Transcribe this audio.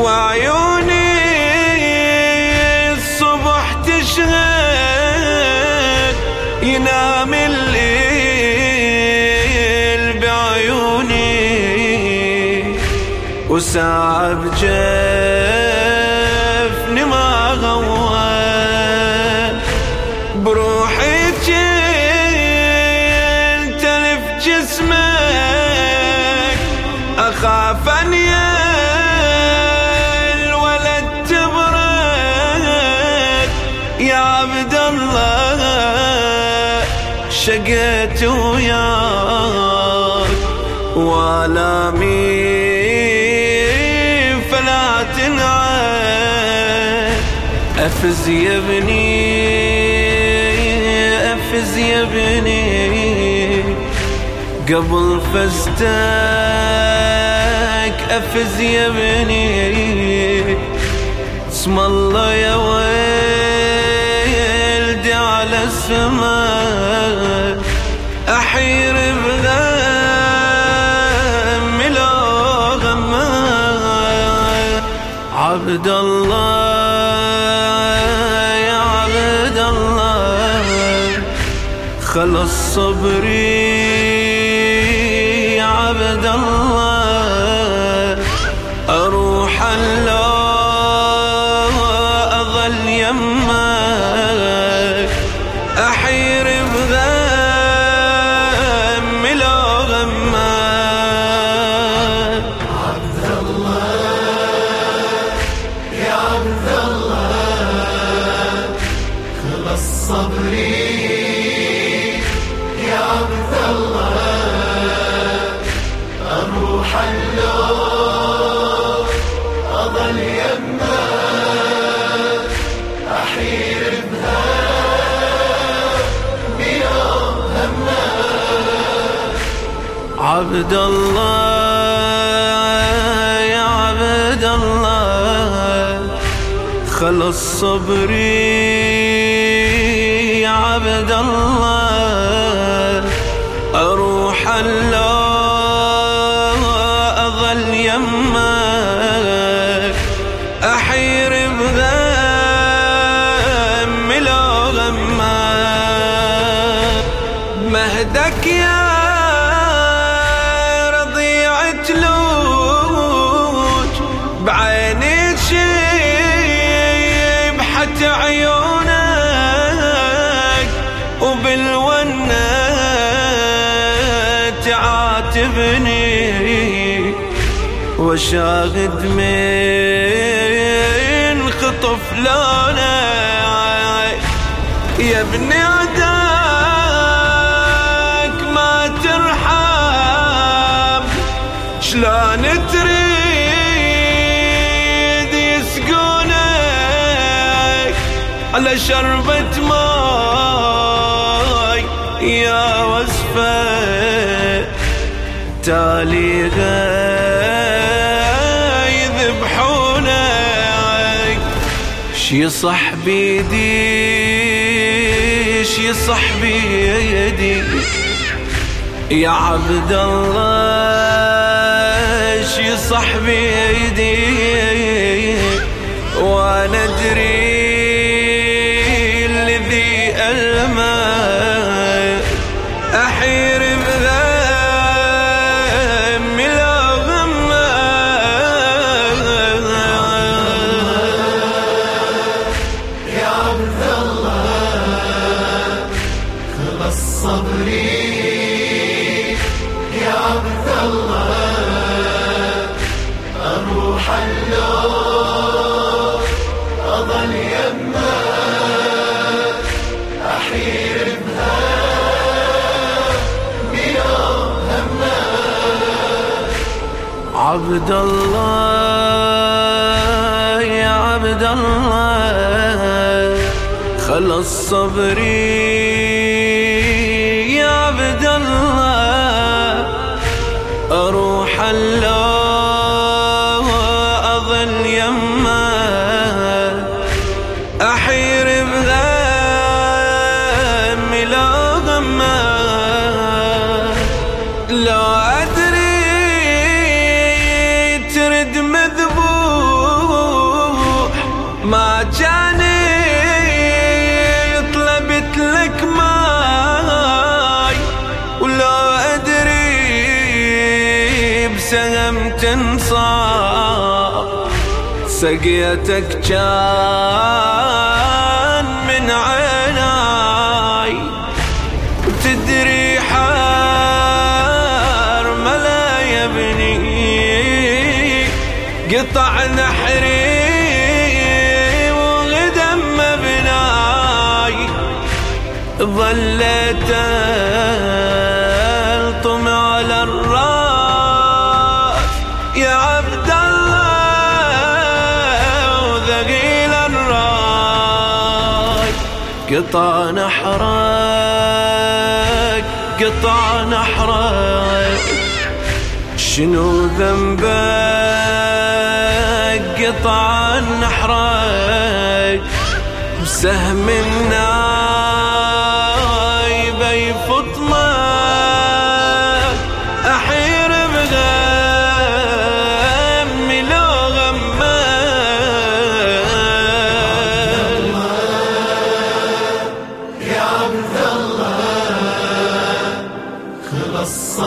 وعيوني الصبح تشهد ينام الليل بعيوني. وساعة بجفني ما غوى بروحي تلف جسمك أخاف أن يا وياك والامي فلا تنعاد أفز يا ابني أفز يا ابني قبل فزتك أفز يا ابني اسم الله يا ولدي على السماء. أحير بغم لو غمّا عبد الله يا عبد الله. خلص صبري يا عبد الله. أروح الله صبري يا عبد الله أروح اللوم أظل يمك أحير بها بيوم همك. عبد الله يا عبد الله خلص صبري عبد الله أروح الله أظل يمك. أحير بغم لو غمّا مهدك يا رضيعة لوج بعيني شبحة عيونك وشاهد من خطف لونك يا ابن عداك ما ترحم. شلون تريد يسقونك على شربة ماي يا وصفة تالي شي صح بيدي شي صح بيدي يا عبد الله شي صح بيدي وأنا ادري صبري يا عبد الله أروح اللوم أظل يمك أحير بها بيوم همك. عبد الله يا عبد الله خلص صبري احير بهمي لا غمه لا ما كان طلبت لك ماي. ولا أدري بسهم تنصاب سقيتك كان من عيناي. تدري حار ملا يبني. قطع نحري ظلت قطع نحرك قطع نحرك شنو ذنبك؟ قطع نحرك بسهم النار خلص